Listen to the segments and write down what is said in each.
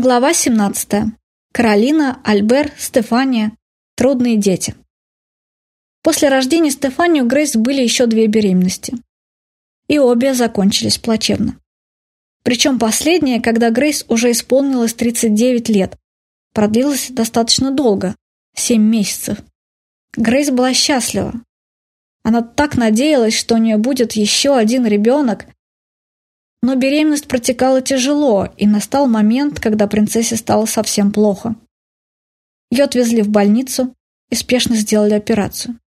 Глава 17. Каролина, Альбер, Стефания. Трудные дети. После рождения Стефании у Грейс были еще две беременности. И обе закончились плачевно. Причем последняя, когда Грейс уже исполнилось 39 лет, продлилась достаточно долго – 7 месяцев. Грейс была счастлива. Она так надеялась, что у нее будет еще один ребенок, но беременность протекала тяжело, и настал момент, когда принцессе стало совсем плохо. Ее отвезли в больницу и спешно сделали операцию.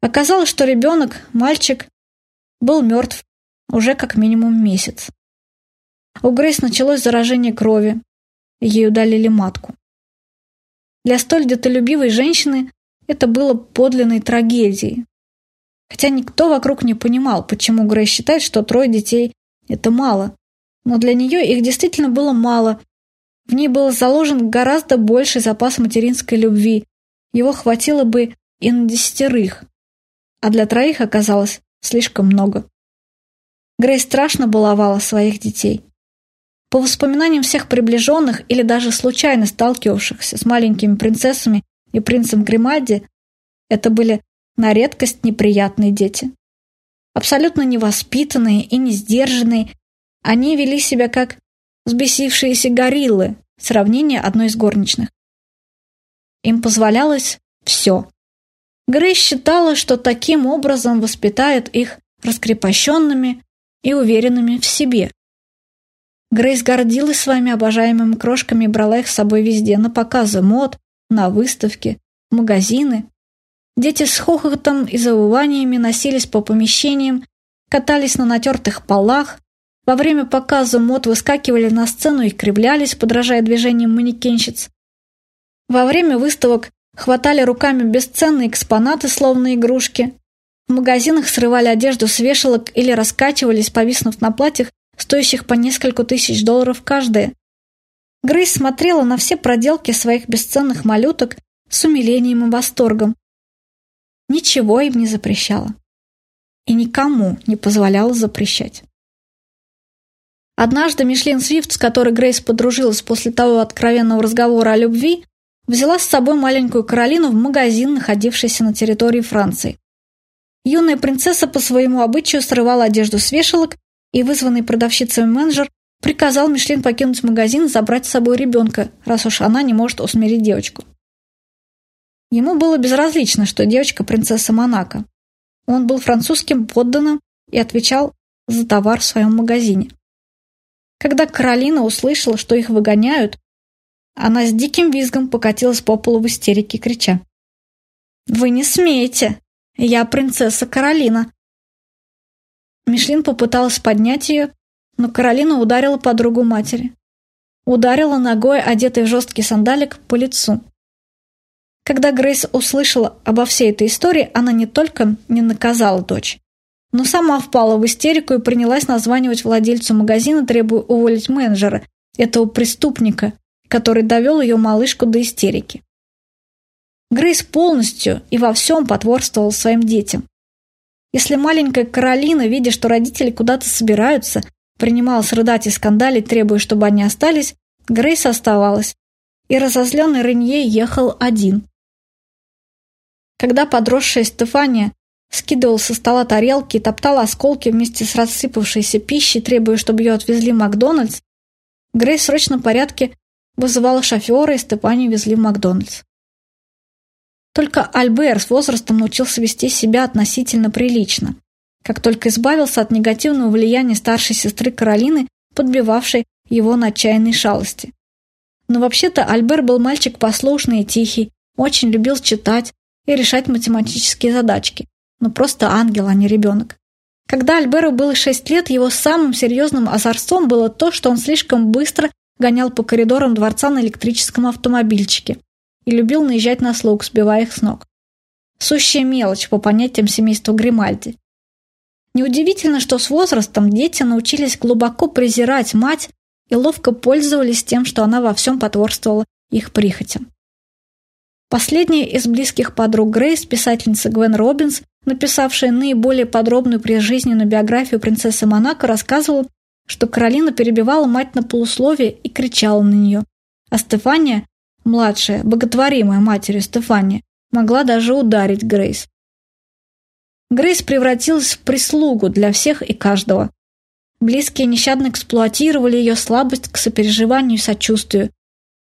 Оказалось, что ребенок, мальчик, был мертв уже как минимум месяц. У Грейс началось заражение крови, и ей удалили матку. Для столь детолюбивой женщины это было подлинной трагедией. Хотя никто вокруг не понимал, почему Грейс считает, что трое детей – это мало. Но для нее их действительно было мало. В ней был заложен гораздо больший запас материнской любви. Его хватило бы и на десятерых. А для троих оказалось слишком много. Грейс страшно баловала своих детей. По воспоминаниям всех приближенных или даже случайно сталкивавшихся с маленькими принцессами и принцем Гримальди, это были на редкость неприятные дети. Абсолютно невоспитанные и не сдержанные, они вели себя как взбесившиеся гориллы, сравнение одной из горничных. Им позволялось все. Грейс считала, что таким образом воспитает их раскрепощенными и уверенными в себе. Грейс гордилась своими обожаемыми крошками и брала их с собой везде, на показы мод, на выставки, в магазины. Дети с хохотом и завываниями носились по помещениям, катались на натертых полах, во время показа мод выскакивали на сцену и кривлялись, подражая движениям манекенщиц. Во время выставок хватали руками бесценные экспонаты, словно игрушки. В магазинах срывали одежду с вешалок или раскачивались, повиснув на платьях, стоящих по несколько тысяч долларов каждое. Грейс смотрела на все проделки своих бесценных малюток с умилением и восторгом ничего им не запрещала. И никому не позволяла запрещать. Однажды Мишлен Свифт, с которой Грейс подружилась после того откровенного разговора о любви, взяла с собой маленькую Каролину в магазин, находившийся на территории Франции. Юная принцесса по своему обычаю срывала одежду с вешалок, и вызванный продавщицей менеджер приказал Мишлен покинуть магазин и забрать с собой ребенка, раз уж она не может усмирить девочку. Ему было безразлично, что девочка принцесса Монако. Он был французским подданным и отвечал за товар в своем магазине. Когда Каролина услышала, что их выгоняют, она с диким визгом покатилась по полу в истерике, крича. «Вы не смеете! Я принцесса Каролина!» Мишлин попыталась поднять ее, но Каролина ударила подругу матери. Ударила ногой, одетой в жесткий сандалик, по лицу. Когда Грейс услышала обо всей этой истории, она не только не наказала дочь, но сама впала в истерику и принялась названивать владельцу магазина, требуя уволить менеджера, этого преступника, который довел ее малышку до истерики. Грейс полностью и во всем потворствовала своим детям. Если маленькая Каролина, видя, что родители куда-то собираются, принималась рыдать и скандалить, требуя, чтобы они остались, Грейс оставалась, и разозленный Ренье ехал один. Когда подросшая Стефания скидывала со стола тарелки и топтала осколки вместе с рассыпавшейся пищей, требуя, чтобы ее отвезли в Макдональдс, Грей в порядке вызывала шофера, и Стефанию везли в Макдональдс. Только Альбер с возрастом научился вести себя относительно прилично. Как только избавился от негативного влияния старшей сестры Каролины, подбивавшей его на отчаянной шалости. Но вообще-то Альбер был мальчик послушный и тихий, очень любил читать, и решать математические задачки. но просто ангел, а не ребенок. Когда Альберу было 6 лет, его самым серьезным озорством было то, что он слишком быстро гонял по коридорам дворца на электрическом автомобильчике и любил наезжать на слуг, сбивая их с ног. Сущая мелочь по понятиям семейства Гримальди. Неудивительно, что с возрастом дети научились глубоко презирать мать и ловко пользовались тем, что она во всем потворствовала их прихотям. Последняя из близких подруг Грейс, писательница Гвен Робинс, написавшая наиболее подробную прижизненную биографию принцессы Монако, рассказывала, что Каролина перебивала мать на полусловие и кричала на нее, а Стефания, младшая, боготворимая матерью Стефания, могла даже ударить Грейс. Грейс превратилась в прислугу для всех и каждого. Близкие нещадно эксплуатировали ее слабость к сопереживанию и сочувствию.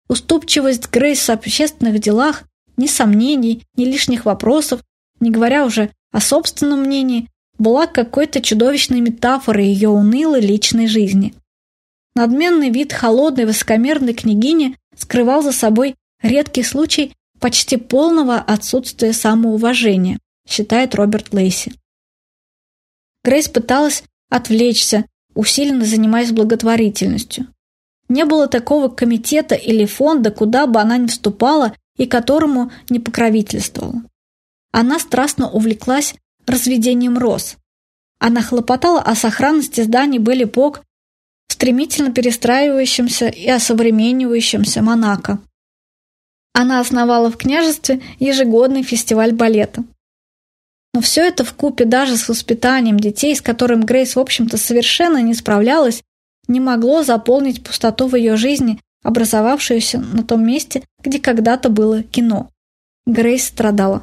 Уступчивость Грейс в общественных делах, ни сомнений, ни лишних вопросов, не говоря уже о собственном мнении, была какой-то чудовищной метафорой ее унылой личной жизни. Надменный вид холодной высокомерной княгини скрывал за собой редкий случай почти полного отсутствия самоуважения, считает Роберт Лейси. Грейс пыталась отвлечься, усиленно занимаясь благотворительностью. Не было такого комитета или фонда, куда бы она ни вступала и которому не покровительствовала. Она страстно увлеклась разведением роз. Она хлопотала о сохранности зданий Белли Пок стремительно перестраивающемся и осовременивающемся Монако. Она основала в княжестве ежегодный фестиваль балета. Но все это в купе даже с воспитанием детей, с которым Грейс, в общем-то, совершенно не справлялась, не могло заполнить пустоту в ее жизни, образовавшуюся на том месте, где когда-то было кино. Грейс страдала.